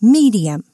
medium.